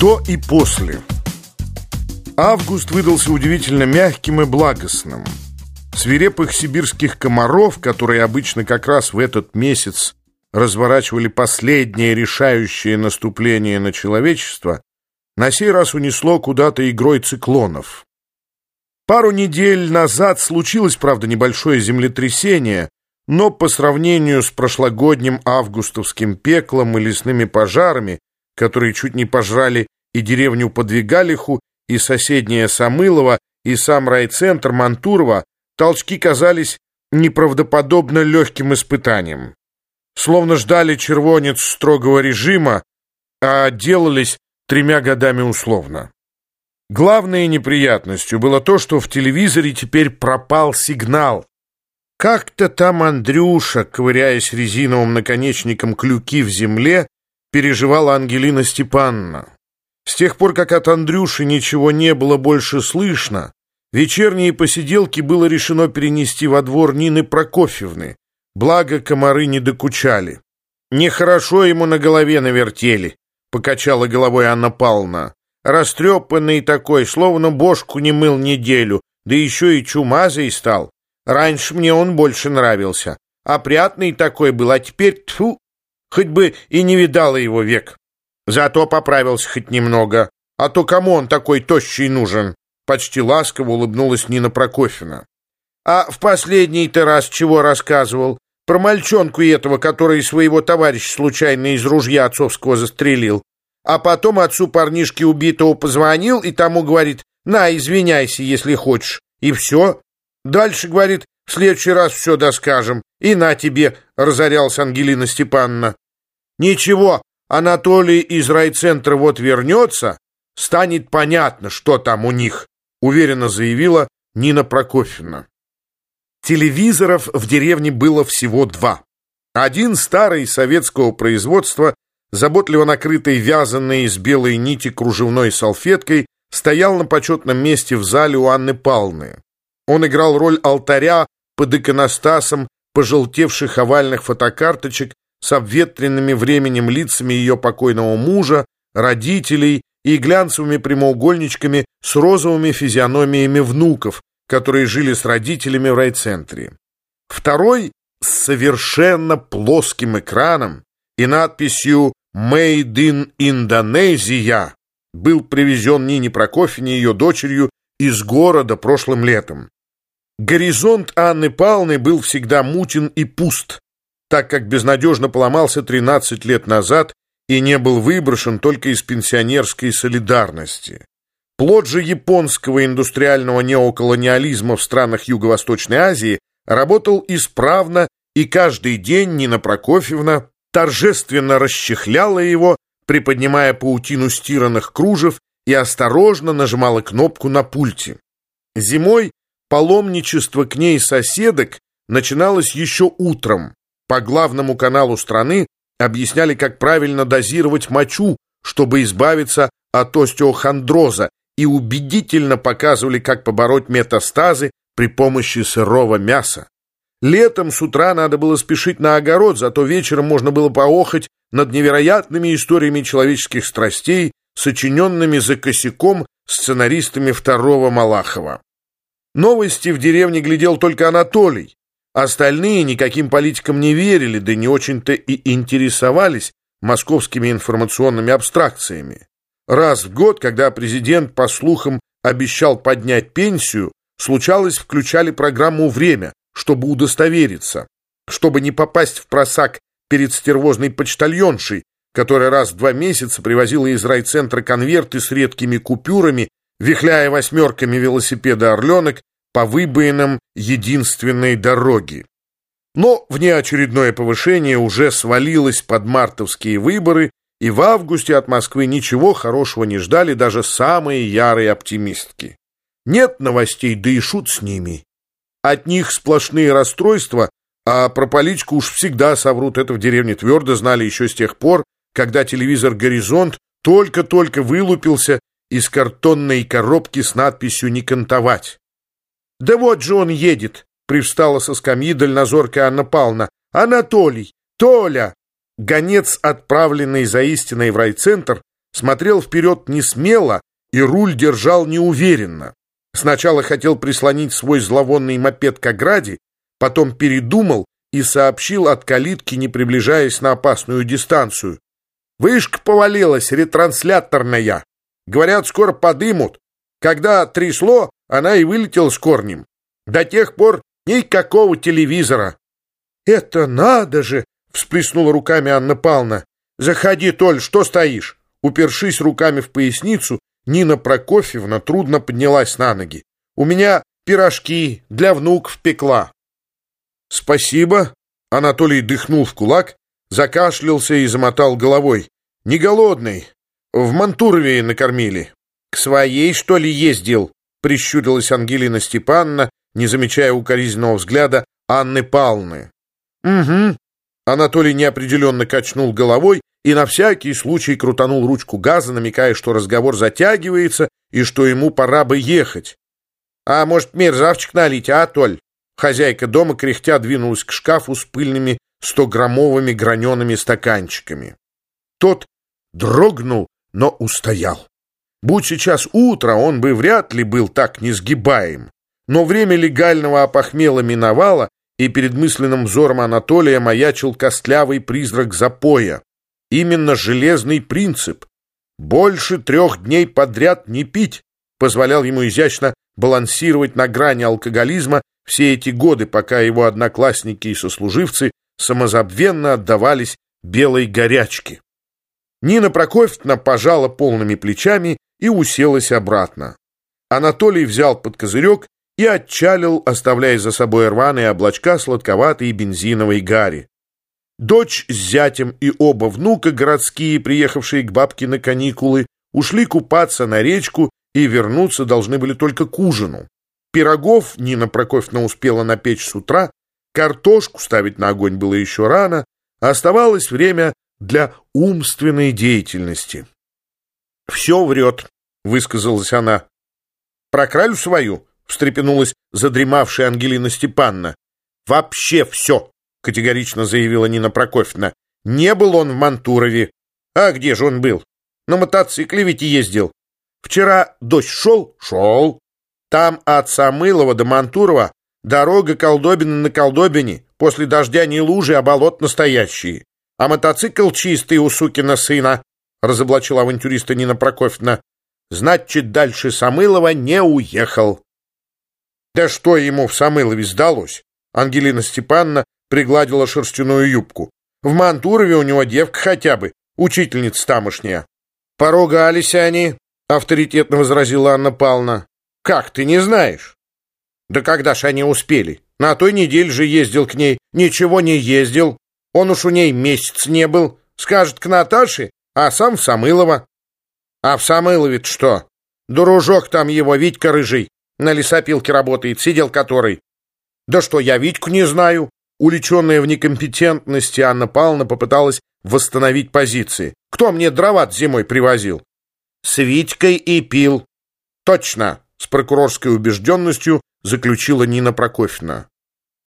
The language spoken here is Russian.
До и после. Август выдался удивительно мягким и благостным. Свирепых сибирских комаров, которые обычно как раз в этот месяц разворачивали последнее решающее наступление на человечество, на сей раз унесло куда-то игрой циклонов. Пару недель назад случилось, правда, небольшое землетрясение, но по сравнению с прошлогодним августовским пеклом и лесными пожарами, которые чуть не пожрали и деревню Подвигалиху, и соседнее Самылово, и сам райцентр Мантурова, толчки казались неправдоподобно легким испытанием. Словно ждали червонец строгого режима, а делались тремя годами условно. Главной неприятностью было то, что в телевизоре теперь пропал сигнал. Как-то там Андрюша, ковыряясь резиновым наконечником клюки в земле, переживала Ангелина Степановна. С тех пор, как от Андрюши ничего не было больше слышно, вечерние посиделки было решено перенести во двор Нины Прокофьевны, благо комары не докучали. «Нехорошо ему на голове навертели», — покачала головой Анна Павловна. «Растрепанный такой, словно бошку не мыл неделю, да еще и чумазый стал. Раньше мне он больше нравился. Опрятный такой был, а теперь, тьфу, хоть бы и не видала его век». Зато поправился хоть немного. А то кому он такой тощий нужен? Почти ласково улыбнулась Нина Прокофьевна. А в последний-то раз чего рассказывал? Про мальчонку этого, который своего товарища случайно из ружья отцовского застрелил. А потом отцу парнишки убитого позвонил и тому говорит, на, извиняйся, если хочешь. И все. Дальше, говорит, в следующий раз все доскажем. И на тебе, разорялась Ангелина Степановна. Ничего, Анатолий из райцентра вот вернется, станет понятно, что там у них, уверенно заявила Нина Прокофьевна. Телевизоров в деревне было всего два. Один старый советского производства, заботливо накрытый вязаной из белой нити кружевной салфеткой, стоял на почетном месте в зале у Анны Павловны. Он играл роль алтаря под иконостасом пожелтевших овальных фотокарточек с обветренными временем лицами ее покойного мужа, родителей и глянцевыми прямоугольничками с розовыми физиономиями внуков, которые жили с родителями в райцентре. Второй с совершенно плоским экраном и надписью «Made in Indonesia» был привезен Нине Прокофьевне и ее дочерью из города прошлым летом. Горизонт Анны Павловны был всегда мутен и пуст так как безнадежно поломался 13 лет назад и не был выброшен только из пенсионерской солидарности. Плод же японского индустриального неоколониализма в странах Юго-Восточной Азии работал исправно, и каждый день Нина Прокофьевна торжественно расчехляла его, приподнимая паутину стиранных кружев и осторожно нажимала кнопку на пульте. Зимой паломничество к ней соседок начиналось еще утром, по главному каналу страны объясняли, как правильно дозировать мочу, чтобы избавиться от остеохондроза, и убедительно показывали, как побороть метастазы при помощи сырого мяса. Летом с утра надо было спешить на огород, зато вечером можно было поохать над невероятными историями человеческих страстей, сочиненными за косяком сценаристами второго Малахова. Новости в деревне глядел только Анатолий, Остальные никаким политикам не верили, да не очень-то и интересовались московскими информационными абстракциями. Раз в год, когда президент, по слухам, обещал поднять пенсию, случалось, включали программу «Время», чтобы удостовериться, чтобы не попасть в просак перед стервозной почтальоншей, которая раз в два месяца привозила из райцентра конверты с редкими купюрами, вихляя восьмерками велосипеда «Орленок» по выбоинам единственной дороги. Но внеочередное повышение уже свалилось под мартовские выборы, и в августе от Москвы ничего хорошего не ждали даже самые ярые оптимистки. Нет новостей, да и шут с ними. От них сплошные расстройства, а про политику уж всегда соврут. Это в деревне твердо знали еще с тех пор, когда телевизор «Горизонт» только-только вылупился из картонной коробки с надписью «Не кантовать». «Да вот же он едет!» — привстала со скамьи дальнозоркая Анна Павловна. «Анатолий! Толя!» Гонец, отправленный за истиной в райцентр, смотрел вперед не смело и руль держал неуверенно. Сначала хотел прислонить свой зловонный мопед к ограде, потом передумал и сообщил от калитки, не приближаясь на опасную дистанцию. «Вышка повалилась, ретрансляторная. Говорят, скоро подымут. Когда трясло, она и вылетела с корнем. До тех пор никакого телевизора». «Это надо же!» — всплеснула руками Анна Павловна. «Заходи, Толь, что стоишь?» Упершись руками в поясницу, Нина Прокофьевна трудно поднялась на ноги. «У меня пирожки для внуков пекла». «Спасибо!» — Анатолий дыхнул в кулак, закашлялся и замотал головой. «Не голодный. В Мантурове накормили». «К своей, что ли, ездил?» — прищурилась Ангелина Степановна, не замечая укоризненного взгляда Анны Павловны. «Угу». Анатолий неопределенно качнул головой и на всякий случай крутанул ручку газа, намекая, что разговор затягивается и что ему пора бы ехать. «А может, мерзавчик налить, а, Толь?» Хозяйка дома кряхтя двинулась к шкафу с пыльными стограммовыми гранеными стаканчиками. Тот дрогнул, но устоял. Будь сейчас утро, он бы вряд ли был так несгибаем. Но время легального опохмела миновало, и перед мысленным взором Анатолия маячил костлявый призрак запоя. Именно железный принцип. Больше трех дней подряд не пить позволял ему изящно балансировать на грани алкоголизма все эти годы, пока его одноклассники и сослуживцы самозабвенно отдавались белой горячке. Нина Прокофьевна пожала полными плечами и уселась обратно. Анатолий взял под козырек и отчалил, оставляя за собой рваные облачка сладковатой бензиновой гари. Дочь с зятем и оба внука городские, приехавшие к бабке на каникулы, ушли купаться на речку и вернуться должны были только к ужину. Пирогов Нина Прокофьевна успела напечь с утра, картошку ставить на огонь было еще рано, оставалось время для умственной деятельности. «Все врет», — высказалась она. «Про кралю свою?» встрепенулась задремавшая Ангелина Степанна. «Вообще все!» — категорично заявила Нина Прокофьевна. «Не был он в Мантурове. А где же он был? На мотоцикле ведь ездил. Вчера дождь шел? Шел. Там от Самылова до Мантурова дорога Колдобина на Колдобине. После дождя не лужи, а болот настоящие. А мотоцикл чистый у сукина сына», — разоблачила авантюриста Нина Прокофьевна. «Значит, дальше Самылова не уехал». Да что ему в Самылове сдалось? Ангелина Степановна пригладила шерстяную юбку. В Мантурове у него девка хотя бы, учительница тамошняя. Поругались они, авторитетно возразила Анна Павловна. Как, ты не знаешь? Да когда ж они успели? На той неделе же ездил к ней. Ничего не ездил. Он уж у ней месяц не был. Скажет к Наташе, а сам в Самылово. А в Самылове что? Дружок там его, Витька Рыжий. На лесопилке работает, сидел который. Да что, я Витьку не знаю. Уличенная в некомпетентности Анна Павловна попыталась восстановить позиции. Кто мне дрова зимой привозил? С Витькой и пил. Точно, с прокурорской убежденностью заключила Нина Прокофьевна.